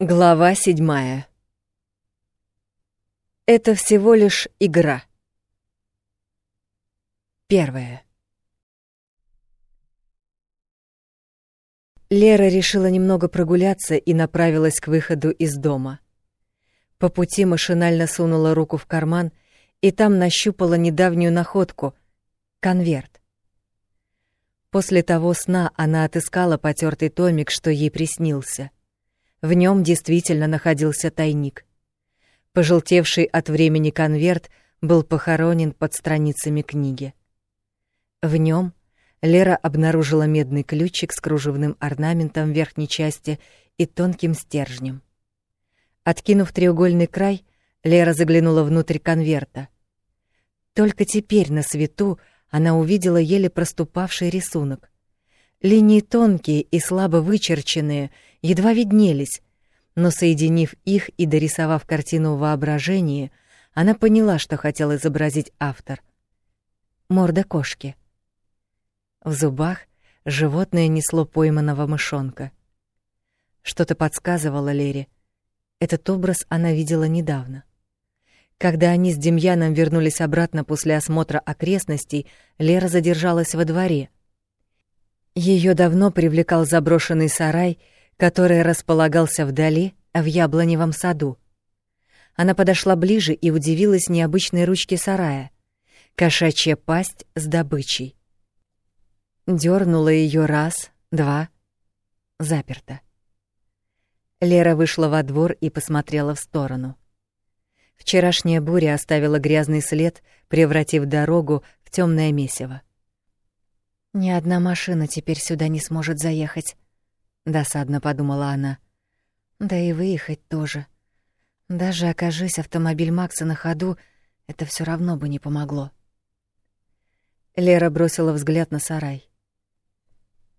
Глава седьмая. Это всего лишь игра. Первая. Лера решила немного прогуляться и направилась к выходу из дома. По пути машинально сунула руку в карман и там нащупала недавнюю находку — конверт. После того сна она отыскала потертый томик, что ей приснился — в нем действительно находился тайник. Пожелтевший от времени конверт был похоронен под страницами книги. В нем Лера обнаружила медный ключик с кружевным орнаментом в верхней части и тонким стержнем. Откинув треугольный край, Лера заглянула внутрь конверта. Только теперь на свету она увидела еле проступавший рисунок. Линии тонкие и слабо вычерченные, едва виднелись, но соединив их и дорисовав картину в воображении, она поняла, что хотел изобразить автор. Морда кошки. В зубах животное несло пойманного мышонка. Что-то подсказывало Лере. Этот образ она видела недавно. Когда они с Демьяном вернулись обратно после осмотра окрестностей, Лера задержалась во дворе — Ее давно привлекал заброшенный сарай, который располагался вдали, в яблоневом саду. Она подошла ближе и удивилась необычной ручке сарая. Кошачья пасть с добычей. Дёрнула её раз, два, заперта. Лера вышла во двор и посмотрела в сторону. Вчерашняя буря оставила грязный след, превратив дорогу в тёмное месиво. Ни одна машина теперь сюда не сможет заехать, досадно подумала она. Да и выехать тоже. Даже окажись автомобиль Макса на ходу, это все равно бы не помогло. Лера бросила взгляд на сарай.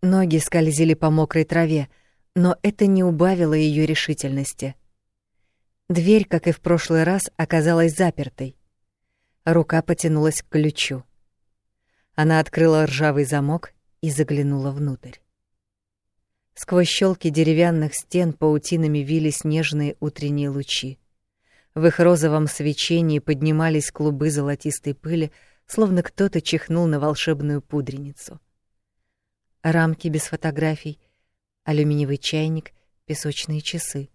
Ноги скользили по мокрой траве, но это не убавило ее решительности. Дверь, как и в прошлый раз, оказалась запертой. Рука потянулась к ключу. Она открыла ржавый замок и заглянула внутрь. Сквозь щелки деревянных стен паутинами вились снежные утренние лучи. В их розовом свечении поднимались клубы золотистой пыли, словно кто-то чихнул на волшебную пудреницу. Рамки без фотографий, алюминиевый чайник, песочные часы.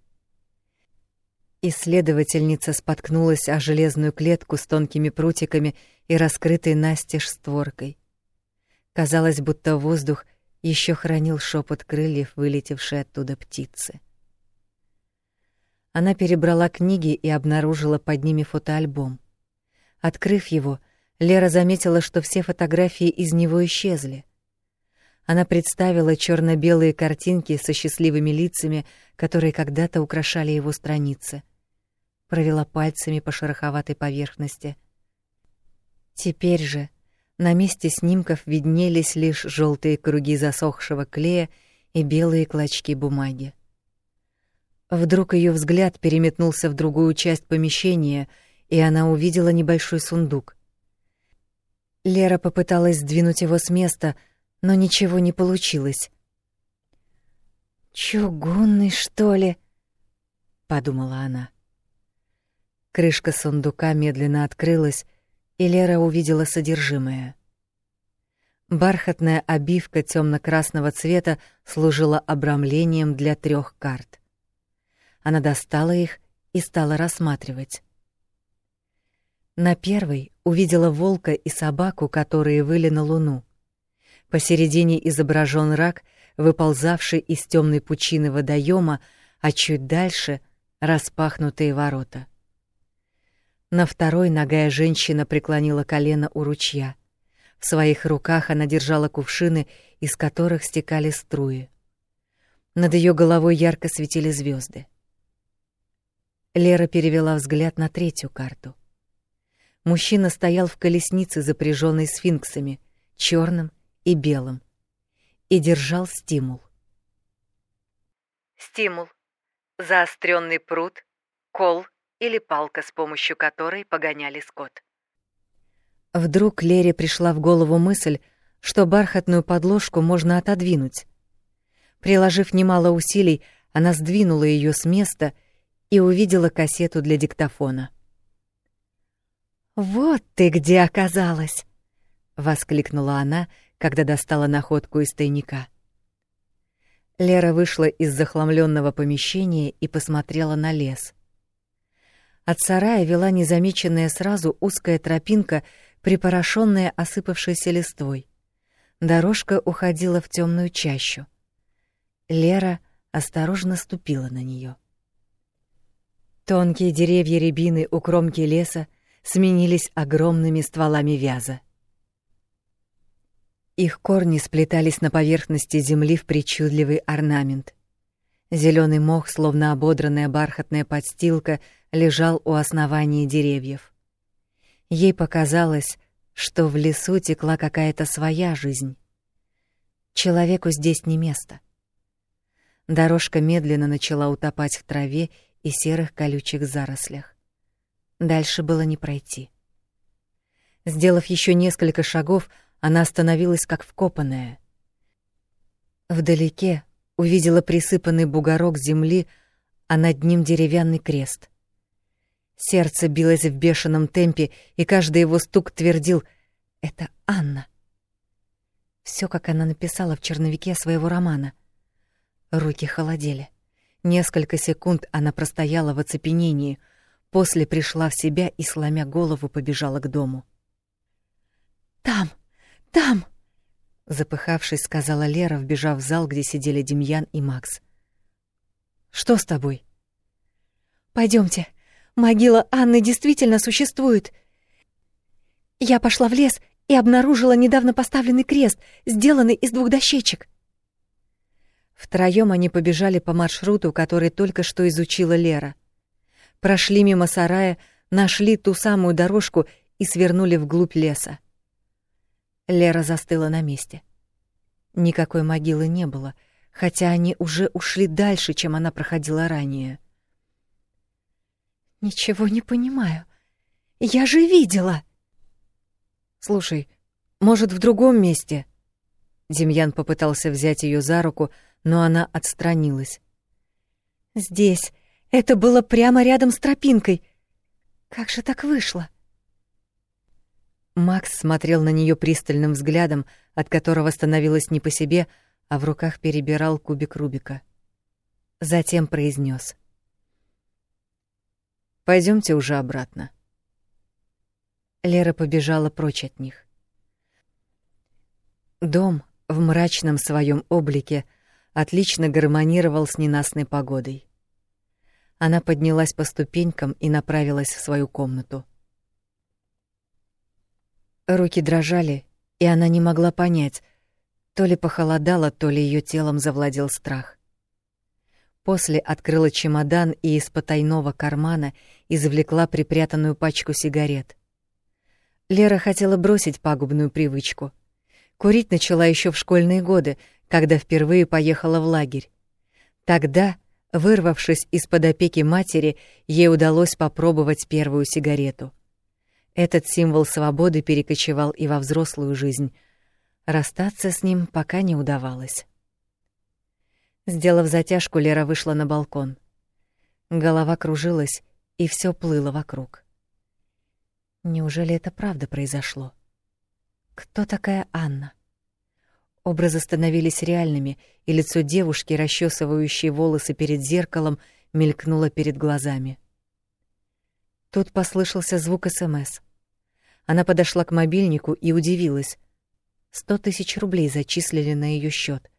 Исследовательница споткнулась о железную клетку с тонкими прутиками и раскрытой настежь створкой. Казалось, будто воздух еще хранил шепот крыльев, вылетевшей оттуда птицы. Она перебрала книги и обнаружила под ними фотоальбом. Открыв его, Лера заметила, что все фотографии из него исчезли. Она представила черно белые картинки со счастливыми лицами, которые когда-то украшали его страницы — провела пальцами по шероховатой поверхности. Теперь же на месте снимков виднелись лишь желтые круги засохшего клея и белые клочки бумаги. Вдруг ее взгляд переметнулся в другую часть помещения, и она увидела небольшой сундук. Лера попыталась сдвинуть его с места, но ничего не получилось. «Чугунный, что ли?» — подумала она. Крышка сундука медленно открылась, и Лера увидела содержимое. Бархатная обивка темно-красного цвета служила обрамлением для трех карт. Она достала их и стала рассматривать. На первой увидела волка и собаку, которые выли на луну. Посередине изображен рак, выползавший из темной пучины водоема, а чуть дальше — распахнутые ворота. На второй ногая женщина преклонила колено у ручья. В своих руках она держала кувшины, из которых стекали струи. Над ее головой ярко светили звезды. Лера перевела взгляд на третью карту. Мужчина стоял в колеснице, запряженной сфинксами, черным и белым, и держал стимул. Стимул. Заостренный пруд, кол или палка, с помощью которой погоняли скот. Вдруг Лере пришла в голову мысль, что бархатную подложку можно отодвинуть. Приложив немало усилий, Она сдвинула ее с места и увидела кассету для диктофона. «Вот ты где оказалась!» — воскликнула она, когда достала находку из тайника. Лера вышла из захламленного помещения и посмотрела на лес. От сарая вела незамеченная сразу узкая тропинка, припорошенная осыпавшейся листвой. Дорожка уходила в темную чащу. Лера осторожно ступила на нее. Тонкие деревья рябины у кромки леса сменились огромными стволами вяза. Их корни сплетались на поверхности земли в причудливый орнамент. Зеленый мох, словно ободранная бархатная подстилка, лежал у основания деревьев. Ей показалось, что в лесу текла какая-то своя жизнь. Человеку здесь не место. Дорожка медленно начала утопать в траве и серых колючих зарослях. Дальше было не пройти. Сделав еще несколько шагов, она остановилась как вкопанная. Вдалеке увидела присыпанный бугорок земли, а над ним деревянный крест. Сердце билось в бешеном темпе, и каждый его стук твердил «Это Анна». Все, как она написала в черновике своего романа. Руки холодели. Несколько секунд она простояла в оцепенении, после пришла в себя и, сломя голову, побежала к дому. «Там! Там!» Запыхавшись, сказала Лера, вбежав в зал, где сидели Демьян и Макс. «Что с тобой?» Пойдемте. Могила Анны действительно существует. Я пошла в лес и обнаружила недавно поставленный крест, сделанный из двух дощечек. Втроем они побежали по маршруту, который только что изучила Лера. Прошли мимо сарая, нашли ту самую дорожку и свернули вглубь леса. Лера застыла на месте. Никакой могилы не было, хотя они уже ушли дальше, чем она проходила ранее. Ничего не понимаю. Я же видела. Слушай, может, в другом месте? Демьян попытался взять ее за руку, но она отстранилась. Здесь. Это было прямо рядом с тропинкой. Как же так вышло? Макс смотрел на нее пристальным взглядом, от которого становилось не по себе, а в руках перебирал кубик Рубика. Затем произнес: Пойдемте уже обратно. Лера побежала прочь от них. Дом в мрачном своем облике отлично гармонировал с ненастной погодой. Она поднялась по ступенькам и направилась в свою комнату. Руки дрожали, и она не могла понять, то ли похолодало, то ли ее телом завладел страх. После открыла чемодан и из потайного кармана извлекла припрятанную пачку сигарет. Лера хотела бросить пагубную привычку. Курить начала еще в школьные годы, когда впервые поехала в лагерь. Тогда, вырвавшись из-под опеки матери, ей удалось попробовать первую сигарету. Этот символ свободы перекочевал и во взрослую жизнь. Расстаться с ним пока не удавалось. Сделав затяжку, Лера вышла на балкон. Голова кружилась, и все плыло вокруг. Неужели это правда произошло? Кто такая Анна? Образы становились реальными, и лицо девушки, расчесывающей волосы перед зеркалом, мелькнуло перед глазами. Тут послышался звук СМС. Она подошла к мобильнику и удивилась. Сто тысяч рублей зачислили на ее счет.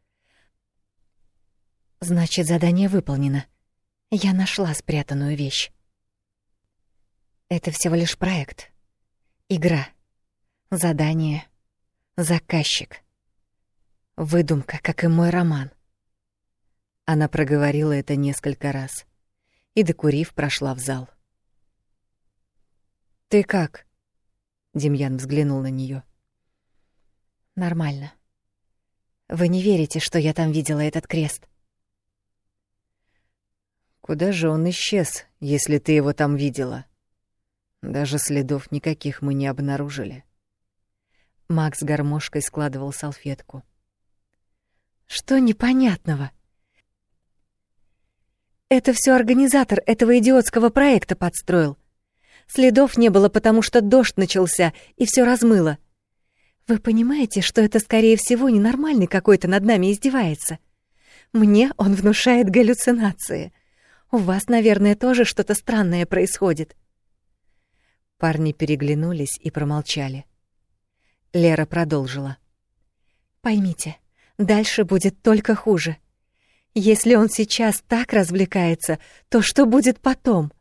Значит, задание выполнено. Я нашла спрятанную вещь. Это всего лишь проект. Игра. Задание. Заказчик. Выдумка, как и мой роман. Она проговорила это несколько раз и, докурив, прошла в зал. «Ты как?» — Демьян взглянул на нее. «Нормально. Вы не верите, что я там видела этот крест?» Куда же он исчез, если ты его там видела? Даже следов никаких мы не обнаружили. Макс гармошкой складывал салфетку. Что непонятного? Это все организатор этого идиотского проекта подстроил. Следов не было, потому что дождь начался и все размыло. Вы понимаете, что это, скорее всего, ненормальный какой-то над нами издевается? Мне он внушает галлюцинации. У вас, наверное, тоже что-то странное происходит. Парни переглянулись и промолчали. Лера продолжила. Поймите, дальше будет только хуже. Если он сейчас так развлекается, то что будет потом?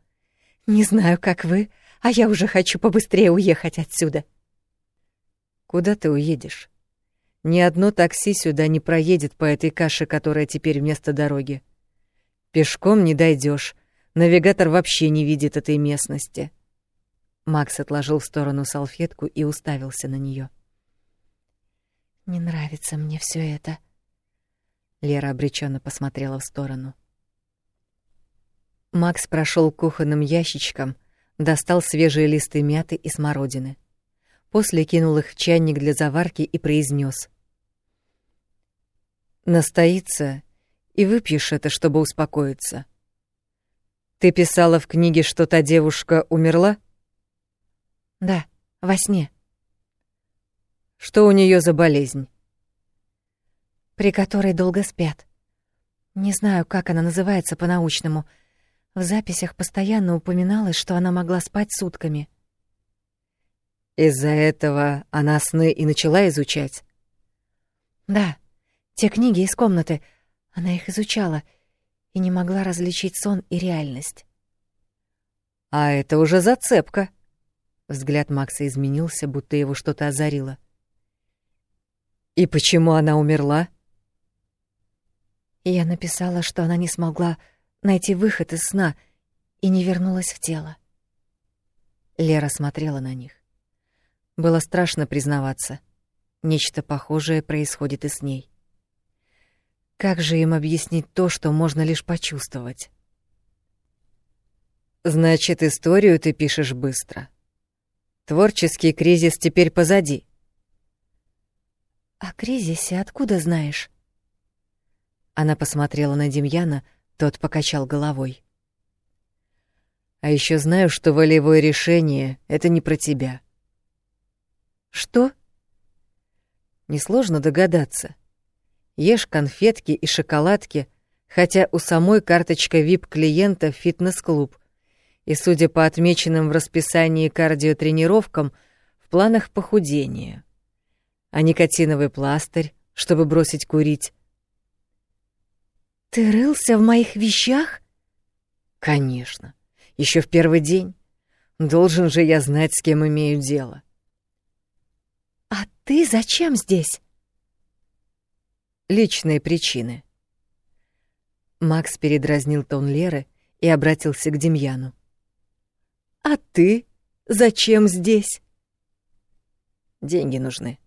Не знаю, как вы, а я уже хочу побыстрее уехать отсюда. Куда ты уедешь? Ни одно такси сюда не проедет по этой каше, которая теперь вместо дороги. Пешком не дойдешь. Навигатор вообще не видит этой местности. Макс отложил в сторону салфетку и уставился на нее. Не нравится мне все это. Лера обреченно посмотрела в сторону. Макс прошел к кухонным ящичкам, достал свежие листы мяты и смородины. После кинул их в чайник для заварки и произнес: «Настоится, и выпьешь это, чтобы успокоиться. Ты писала в книге, что та девушка умерла?» «Да, во сне». «Что у нее за болезнь?» «При которой долго спят. Не знаю, как она называется по-научному. В записях постоянно упоминалось, что она могла спать сутками». Из-за этого она сны и начала изучать? Да, те книги из комнаты. Она их изучала и не могла различить сон и реальность. А это уже зацепка. Взгляд Макса изменился, будто его что-то озарило. И почему она умерла? Я написала, что она не смогла найти выход из сна и не вернулась в тело. Лера смотрела на них. Было страшно признаваться. Нечто похожее происходит и с ней. Как же им объяснить то, что можно лишь почувствовать? Значит, историю ты пишешь быстро. Творческий кризис теперь позади. О кризисе откуда знаешь? Она посмотрела на Демьяна, тот покачал головой. А еще знаю, что волевое решение — это не про тебя. Что? Несложно догадаться. Ешь конфетки и шоколадки, хотя у самой карточка VIP-клиента в фитнес-клуб. И, судя по отмеченным в расписании кардиотренировкам, в планах похудения. А никотиновый пластырь, чтобы бросить курить. «Ты рылся в моих вещах?» «Конечно. Еще в первый день. Должен же я знать, с кем имею дело». «А ты зачем здесь?» «Личные причины». Макс передразнил тон Леры и обратился к Демьяну. «А ты зачем здесь?» «Деньги нужны».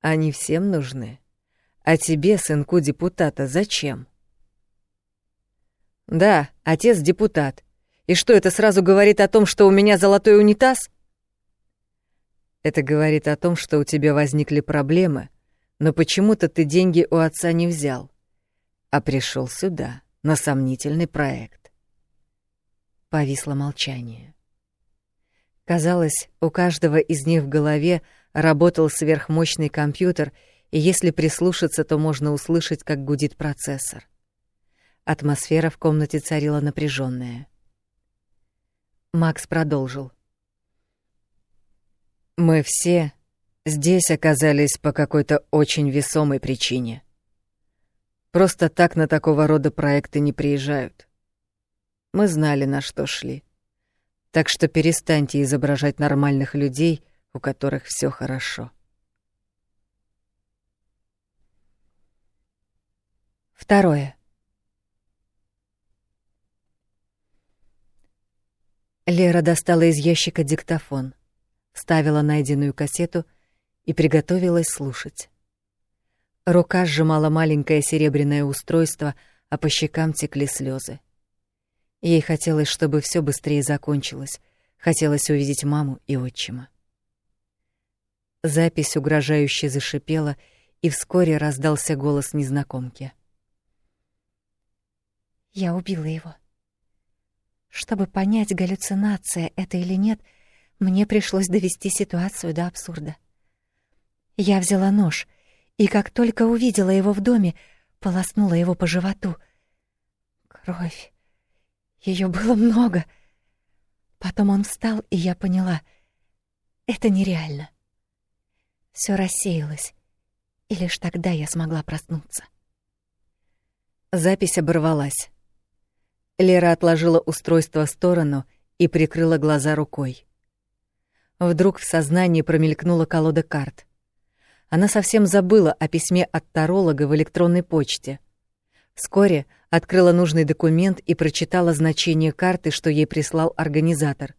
«Они всем нужны. А тебе, сынку депутата, зачем?» «Да, отец депутат. И что, это сразу говорит о том, что у меня золотой унитаз?» Это говорит о том, что у тебя возникли проблемы, но почему-то ты деньги у отца не взял, а пришел сюда, на сомнительный проект. Повисло молчание. Казалось, у каждого из них в голове работал сверхмощный компьютер, и если прислушаться, то можно услышать, как гудит процессор. Атмосфера в комнате царила напряженная. Макс продолжил. Мы все здесь оказались по какой-то очень весомой причине. Просто так на такого рода проекты не приезжают. Мы знали, на что шли. Так что перестаньте изображать нормальных людей, у которых все хорошо. Второе. Лера достала из ящика диктофон — ставила найденную кассету и приготовилась слушать. Рука сжимала маленькое серебряное устройство, а по щекам текли слезы. Ей хотелось, чтобы все быстрее закончилось, хотелось увидеть маму и отчима. Запись угрожающе зашипела, и вскоре раздался голос незнакомки. Я убила его. Чтобы понять, галлюцинация это или нет, мне пришлось довести ситуацию до абсурда. Я взяла нож, и как только увидела его в доме, полоснула его по животу. Кровь. Ее было много. Потом он встал, и я поняла — это нереально. Все рассеялось, и лишь тогда я смогла проснуться. Запись оборвалась. Лера отложила устройство в сторону и прикрыла глаза рукой. Вдруг в сознании промелькнула колода карт. Она совсем забыла о письме от таролога в электронной почте. Вскоре открыла нужный документ и прочитала значение карты, что ей прислал организатор.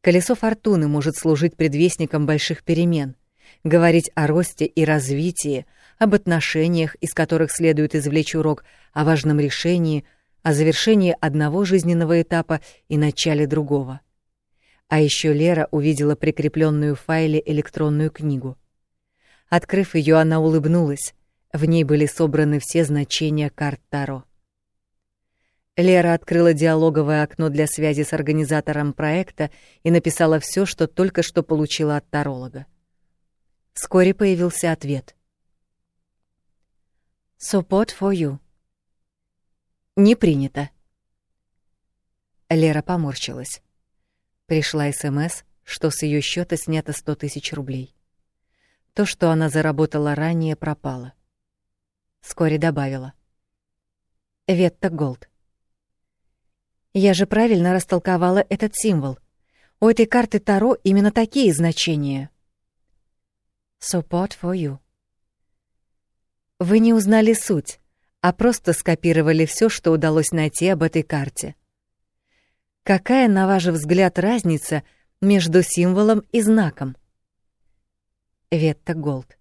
Колесо фортуны может служить предвестником больших перемен, говорить о росте и развитии, об отношениях, из которых следует извлечь урок, о важном решении — о завершении одного жизненного этапа и начале другого. А еще Лера увидела прикрепленную в файле электронную книгу. Открыв ее, она улыбнулась. В ней были собраны все значения карт Таро. Лера открыла диалоговое окно для связи с организатором проекта и написала все, что только что получила от таролога. Вскоре появился ответ. Support for you. Не принято. Лера поморщилась. Пришла СМС, что с ее счета снято сто тысяч рублей. То, что она заработала ранее, пропало. Вскоре добавила. Ветта Голд. Я же правильно растолковала этот символ. У этой карты Таро именно такие значения. Support for you. Вы не узнали суть а просто скопировали все, что удалось найти об этой карте. Какая, на ваш взгляд, разница между символом и знаком? Ветта Голд.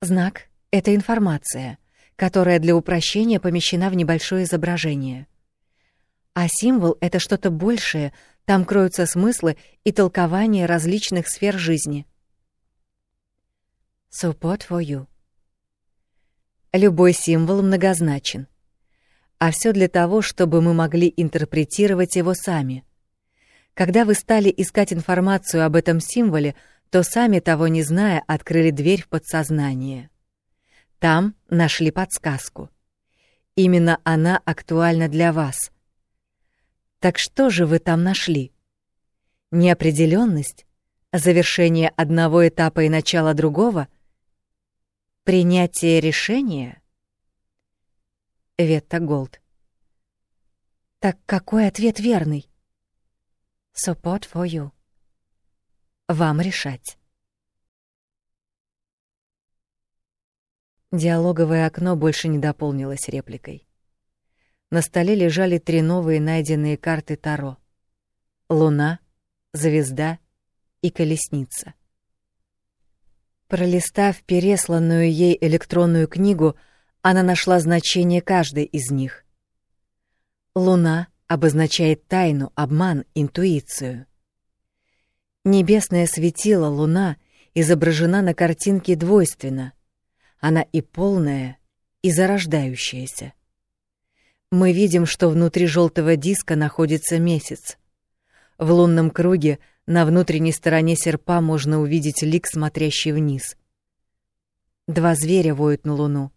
Знак — это информация, которая для упрощения помещена в небольшое изображение. А символ — это что-то большее, там кроются смыслы и толкования различных сфер жизни. Support for you. Любой символ многозначен. А все для того, чтобы мы могли интерпретировать его сами. Когда вы стали искать информацию об этом символе, то сами того не зная, открыли дверь в подсознание. Там нашли подсказку. Именно она актуальна для вас. Так что же вы там нашли? Неопределенность, завершение одного этапа и начало другого — Принятие решения? Ветта Голд. Так какой ответ верный? Support for you. Вам решать. Диалоговое окно больше не дополнилось репликой. На столе лежали три новые найденные карты Таро. Луна, звезда и колесница. Пролистав пересланную ей электронную книгу, она нашла значение каждой из них. Луна обозначает тайну, обман, интуицию. Небесное светило Луна изображена на картинке двойственно. Она и полная, и зарождающаяся. Мы видим, что внутри желтого диска находится месяц. В лунном круге — на внутренней стороне серпа можно увидеть лик, смотрящий вниз. Два зверя воют на луну.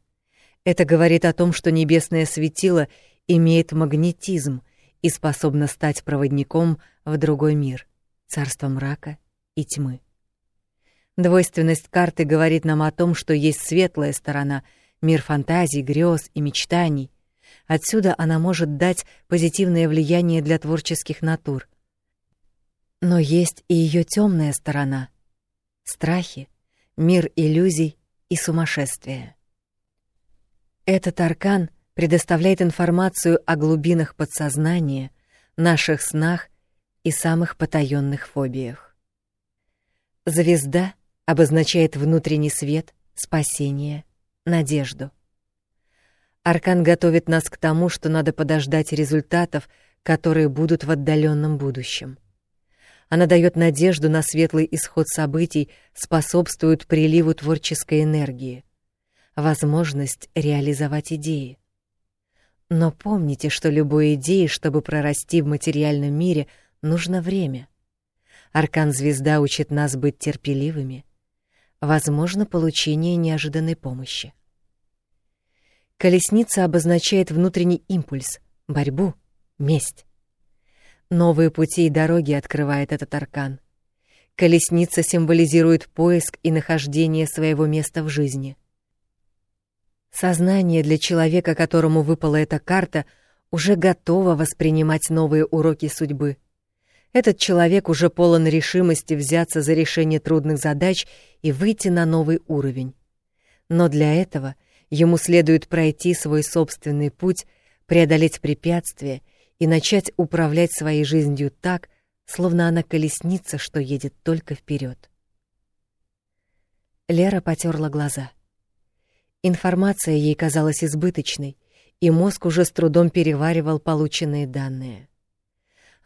Это говорит о том, что небесное светило имеет магнетизм и способно стать проводником в другой мир, царство мрака и тьмы. Двойственность карты говорит нам о том, что есть светлая сторона, мир фантазий, грез и мечтаний. Отсюда она может дать позитивное влияние для творческих натур — но есть и ее темная сторона — страхи, мир иллюзий и сумасшествия. Этот аркан предоставляет информацию о глубинах подсознания, наших снах и самых потаенных фобиях. Звезда обозначает внутренний свет, спасение, надежду. Аркан готовит нас к тому, что надо подождать результатов, которые будут в отдаленном будущем. Она дает надежду на светлый исход событий, способствует приливу творческой энергии, возможность реализовать идеи. Но помните, что любой идее, чтобы прорасти в материальном мире, нужно время. Аркан-звезда учит нас быть терпеливыми. Возможно, получение неожиданной помощи. Колесница обозначает внутренний импульс, борьбу, месть. Новые пути и дороги открывает этот аркан. Колесница символизирует поиск и нахождение своего места в жизни. Сознание для человека, которому выпала эта карта, уже готово воспринимать новые уроки судьбы. Этот человек уже полон решимости взяться за решение трудных задач и выйти на новый уровень. Но для этого — Ему следует пройти свой собственный путь, преодолеть препятствия и начать управлять своей жизнью так, словно она колесница, что едет только вперед. Лера потерла глаза. Информация ей казалась избыточной, и мозг уже с трудом переваривал полученные данные.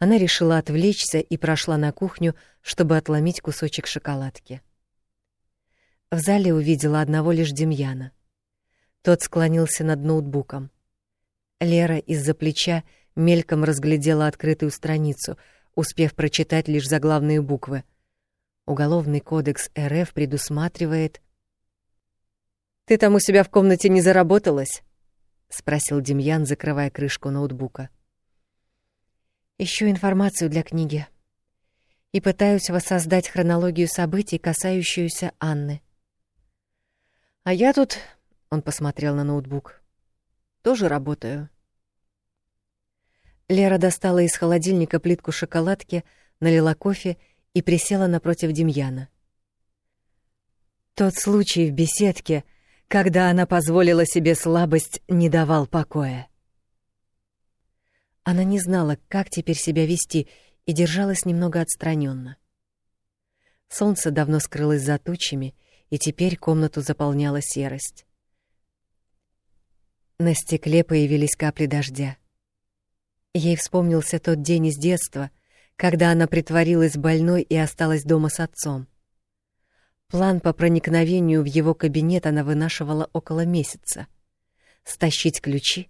Она решила отвлечься и прошла на кухню, чтобы отломить кусочек шоколадки. В зале увидела одного лишь Демьяна — тот склонился над ноутбуком. Лера из-за плеча мельком разглядела открытую страницу, успев прочитать лишь заглавные буквы. Уголовный кодекс РФ предусматривает... «Ты там у себя в комнате не заработалась?» — спросил Демьян, закрывая крышку ноутбука. «Ищу информацию для книги и пытаюсь воссоздать хронологию событий, касающуюся Анны. А я тут он посмотрел на ноутбук. Тоже работаю. Лера достала из холодильника плитку шоколадки, налила кофе и присела напротив Демьяна. Тот случай в беседке, когда она позволила себе слабость, не давал покоя. Она не знала, как теперь себя вести, и держалась немного отстраненно. Солнце давно скрылось за тучами, и теперь комнату заполняла серость. На стекле появились капли дождя. Ей вспомнился тот день из детства, когда она притворилась больной и осталась дома с отцом. План по проникновению в его кабинет она вынашивала около месяца. Стащить ключи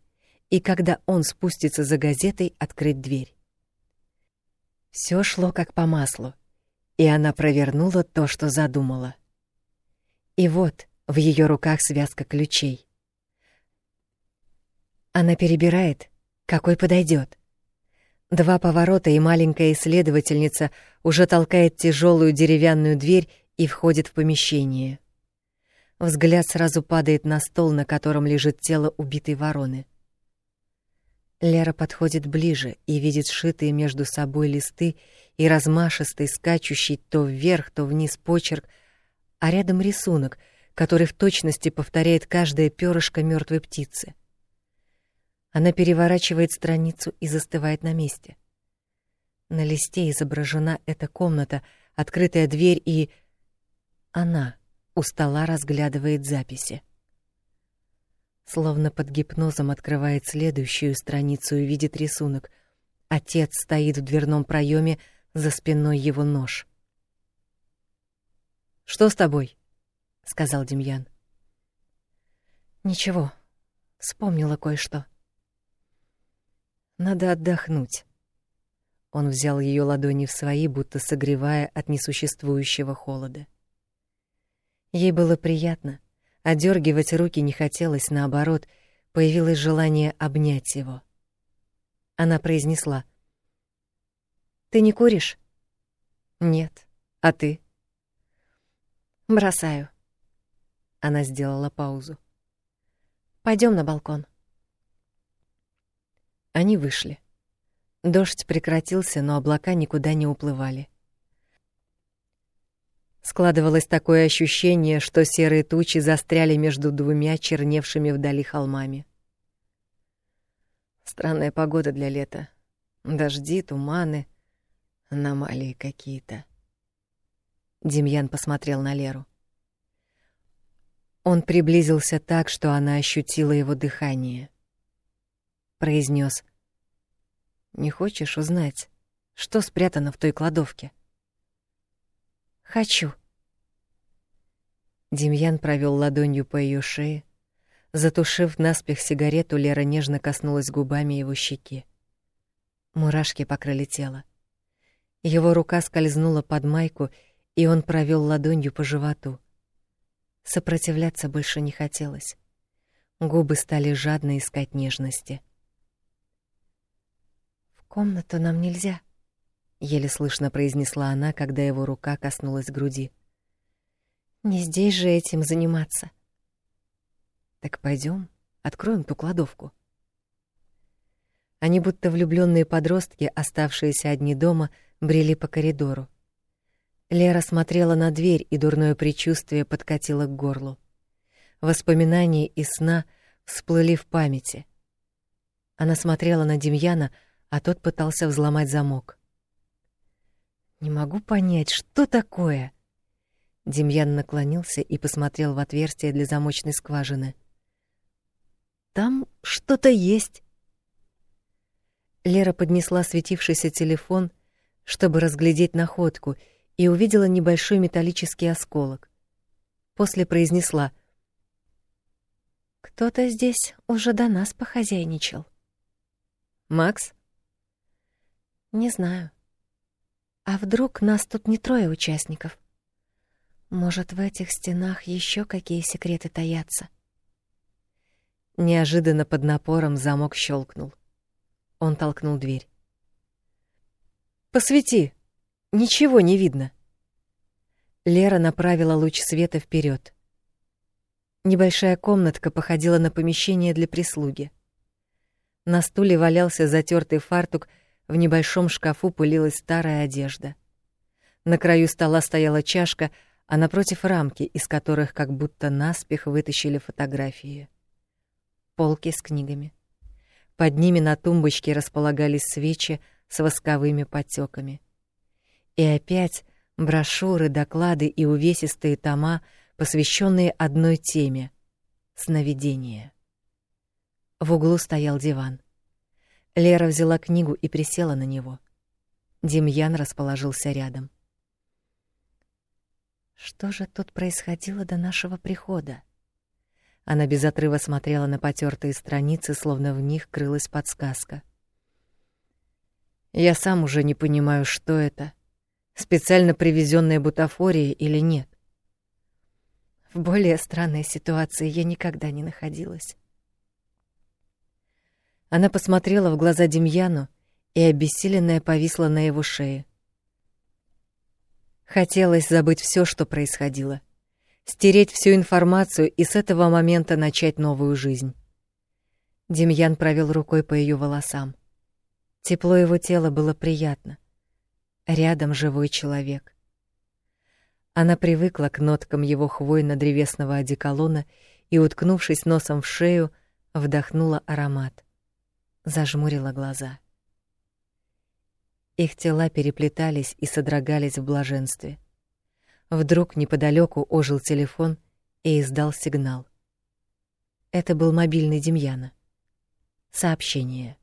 и, когда он спустится за газетой, открыть дверь. Все шло как по маслу, и она провернула то, что задумала. И вот в ее руках связка ключей. Она перебирает, какой подойдет. Два поворота, и маленькая исследовательница уже толкает тяжелую деревянную дверь и входит в помещение. Взгляд сразу падает на стол, на котором лежит тело убитой вороны. Лера подходит ближе и видит сшитые между собой листы и размашистый, скачущий то вверх, то вниз почерк, а рядом рисунок, который в точности повторяет каждое перышко мертвой птицы. Она переворачивает страницу и застывает на месте. На листе изображена эта комната, открытая дверь и... Она у стола разглядывает записи. Словно под гипнозом открывает следующую страницу и видит рисунок. Отец стоит в дверном проеме, за спиной его нож. «Что с тобой?» — сказал Демьян. «Ничего, вспомнила кое-что». Надо отдохнуть. Он взял ее ладони в свои, будто согревая от несуществующего холода. Ей было приятно, одергивать руки не хотелось, наоборот, появилось желание обнять его. Она произнесла: "Ты не куришь?" "Нет. А ты?" "Бросаю." Она сделала паузу. Пойдем на балкон. Они вышли. Дождь прекратился, но облака никуда не уплывали. Складывалось такое ощущение, что серые тучи застряли между двумя черневшими вдали холмами. Странная погода для лета. Дожди, туманы, аномалии какие-то. Демьян посмотрел на Леру. Он приблизился так, что она ощутила его дыхание произнес: Не хочешь узнать, что спрятано в той кладовке? Хочу. Демьян провел ладонью по ее шее, Затушив наспех сигарету, Лера нежно коснулась губами его щеки. Мурашки покрыли тело. Его рука скользнула под майку, и он провел ладонью по животу. Сопротивляться больше не хотелось. Губы стали жадно искать нежности. «В комнату нам нельзя», — еле слышно произнесла она, когда его рука коснулась груди. «Не здесь же этим заниматься». «Так пойдем, откроем ту кладовку». Они будто влюбленные подростки, оставшиеся одни дома, брели по коридору. Лера смотрела на дверь, и дурное предчувствие подкатило к горлу. Воспоминания из сна всплыли в памяти. Она смотрела на Демьяна, а тот пытался взломать замок. «Не могу понять, что такое?» Демьян наклонился и посмотрел в отверстие для замочной скважины. «Там что-то есть». Лера поднесла светившийся телефон, чтобы разглядеть находку, и увидела небольшой металлический осколок. После произнесла: "Кто-то здесь уже до нас похозяйничал". Макс? Не знаю. А вдруг нас тут не трое участников? Может, в этих стенах еще какие секреты таятся? Неожиданно под напором замок щелкнул. Он толкнул дверь. «Посвети! Ничего не видно!» Лера направила луч света вперед. Небольшая комнатка походила на помещение для прислуги. На стуле валялся затертый фартук, в небольшом шкафу пылилась старая одежда. На краю стола стояла чашка, а напротив рамки, из которых как будто наспех вытащили фотографии. Полки с книгами. Под ними на тумбочке располагались свечи с восковыми подтеками. И опять брошюры, доклады и увесистые тома, посвященные одной теме — сновидение. В углу стоял диван. Лера взяла книгу и присела на него. Демьян расположился рядом. Что же тут происходило до нашего прихода? Она без отрыва смотрела на потертые страницы, словно в них крылась подсказка. Я сам уже не понимаю, что это. Специально привезенная бутафория или нет. В более странной ситуации я никогда не находилась. Она посмотрела в глаза Демьяну, и обессиленная повисла на его шее. Хотелось забыть все, что происходило — стереть всю информацию и с этого момента начать новую жизнь. Демьян провел рукой по ее волосам. Тепло его тела было приятно. Рядом живой человек. Она привыкла к ноткам его хвойно-древесного одеколона и, уткнувшись носом в шею, вдохнула аромат. Зажмурила глаза. Их тела переплетались и содрогались в блаженстве. Вдруг неподалеку ожил телефон и издал сигнал. Это был мобильный Демьяна. Сообщение.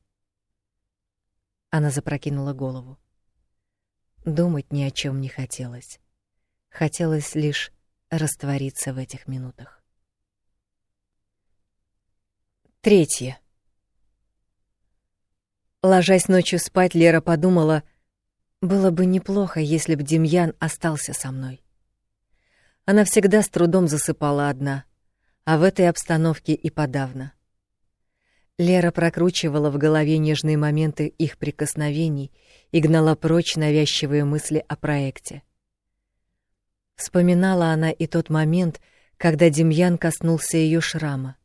Она запрокинула голову. Думать ни о чем не хотелось. Хотелось лишь раствориться в этих минутах. Третье. Ложась ночью спать, Лера подумала, было бы неплохо, если б Демьян остался со мной. Она всегда с трудом засыпала одна, а в этой обстановке и подавно. Лера прокручивала в голове нежные моменты их прикосновений и гнала прочь навязчивые мысли о проекте. Вспоминала она и тот момент, когда Демьян коснулся ее шрама.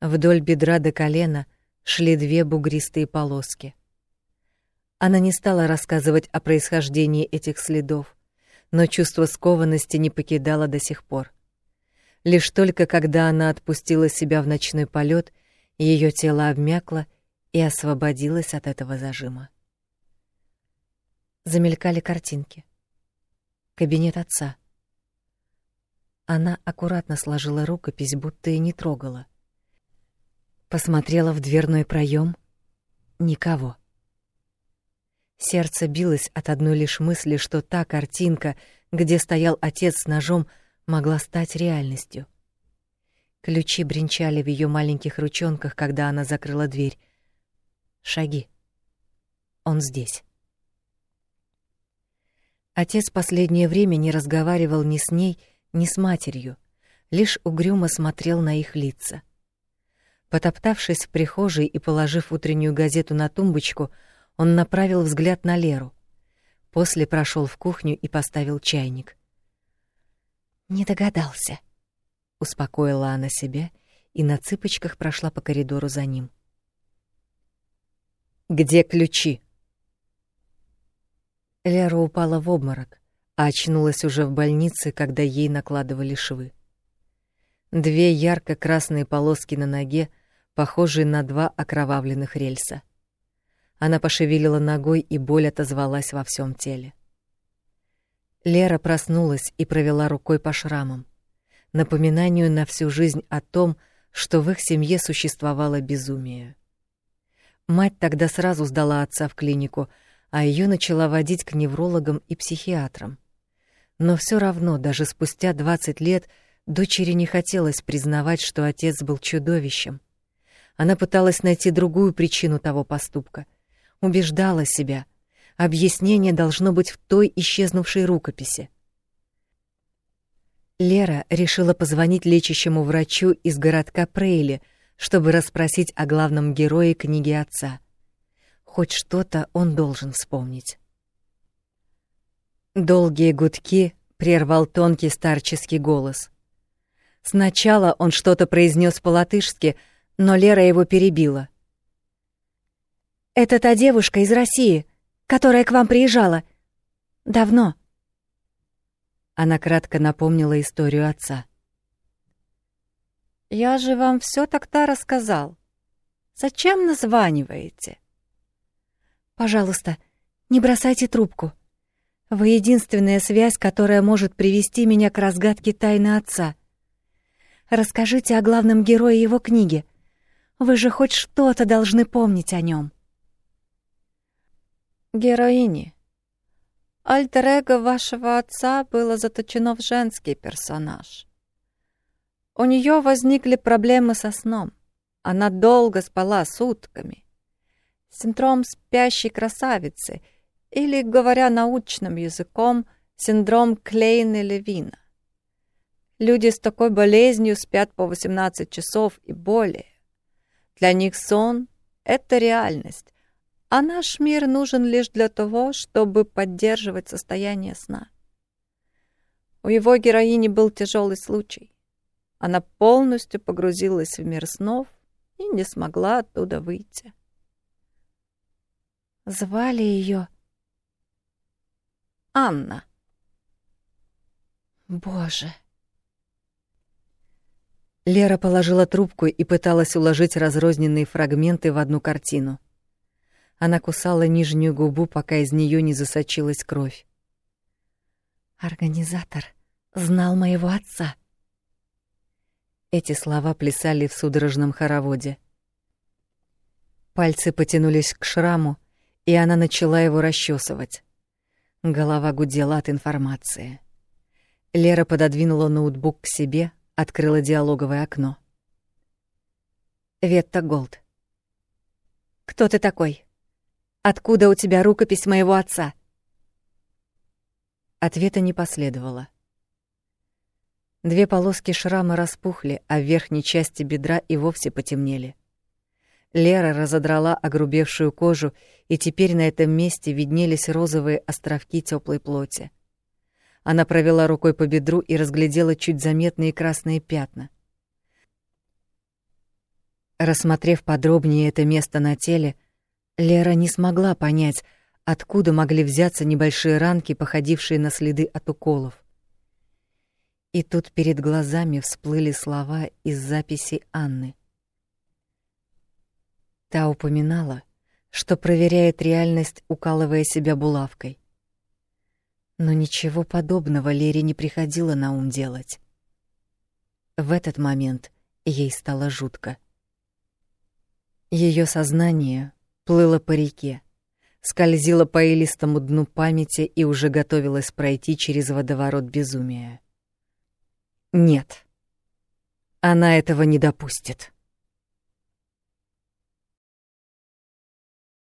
Вдоль бедра до колена шли две бугристые полоски. Она не стала рассказывать о происхождении этих следов, но чувство скованности не покидало до сих пор. Лишь только когда она отпустила себя в ночной полет, ее тело обмякло и освободилось от этого зажима. Замелькали картинки. Кабинет отца. Она аккуратно сложила рукопись, будто и не трогала. Посмотрела в дверной проем. Никого. Сердце билось от одной лишь мысли, что та картинка, где стоял отец с ножом, могла стать реальностью. Ключи бренчали в ее маленьких ручонках, когда она закрыла дверь. Шаги. Он здесь. Отец последнее время не разговаривал ни с ней, ни с матерью, лишь угрюмо смотрел на их лица. Потоптавшись в прихожей и положив утреннюю газету на тумбочку, он направил взгляд на Леру. После прошел в кухню и поставил чайник. «Не догадался», — успокоила она себя и на цыпочках прошла по коридору за ним. «Где ключи?» Лера упала в обморок, а очнулась уже в больнице, когда ей накладывали швы. Две ярко-красные полоски на ноге, похожие на два окровавленных рельса. Она пошевелила ногой, и боль отозвалась во всем теле. Лера проснулась и провела рукой по шрамам, напоминанию на всю жизнь о том, что в их семье существовало безумие. Мать тогда сразу сдала отца в клинику, а ее начала водить к неврологам и психиатрам. Но все равно, даже спустя 20 лет, дочери не хотелось признавать, что отец был чудовищем. Она пыталась найти другую причину того поступка — убеждала себя. Объяснение должно быть в той исчезнувшей рукописи. Лера решила позвонить лечащему врачу из городка Прейли, чтобы расспросить о главном герое книги отца. Хоть что-то он должен вспомнить. Долгие гудки прервал тонкий старческий голос. Сначала он что-то произнес по-латышски, но Лера его перебила. Это та девушка из России, которая к вам приезжала. Давно. Она кратко напомнила историю отца. Я же вам все тогда рассказал. Зачем названиваете? Пожалуйста, не бросайте трубку. Вы единственная связь, которая может привести меня к разгадке тайны отца. Расскажите о главном герое его книги. Вы же хоть что-то должны помнить о нем. Героини. Альтер-эго вашего отца было заточено в женский персонаж. У нее возникли проблемы со сном. Она долго спала сутками. Синдром спящей красавицы, или, говоря научным языком, синдром Клейна-Левина. Люди с такой болезнью спят по 18 часов и более. Для них сон — это реальность, а наш мир нужен лишь для того, чтобы поддерживать состояние сна. У его героини был тяжелый случай. Она полностью погрузилась в мир снов и не смогла оттуда выйти. Звали ее Анна. Боже. Лера положила трубку и пыталась уложить разрозненные фрагменты в одну картину. Она кусала нижнюю губу, пока из нее не засочилась кровь. Организатор знал моего отца. Эти слова плясали в судорожном хороводе. Пальцы потянулись к шраму, и она начала его расчесывать. Голова гудела от информации. Лера пододвинула ноутбук к себе, открыла диалоговое окно. «Ветта Голд. Кто ты такой?» Откуда у тебя рукопись моего отца?» Ответа не последовало. Две полоски шрама распухли, а в верхней части бедра и вовсе потемнели. Лера разодрала огрубевшую кожу, и теперь на этом месте виднелись розовые островки теплой плоти. Она провела рукой по бедру и разглядела чуть заметные красные пятна. Рассмотрев подробнее это место на теле, Лера не смогла понять, откуда могли взяться небольшие ранки, походившие на следы от уколов. И тут перед глазами всплыли слова из записи Анны. Та упоминала, что проверяет реальность, укалывая себя булавкой. Но ничего подобного Лере не приходило на ум делать. В этот момент ей стало жутко. Ее сознание плыла по реке, скользила по илистому дну памяти и уже готовилась пройти через водоворот безумия. Нет. Она этого не допустит.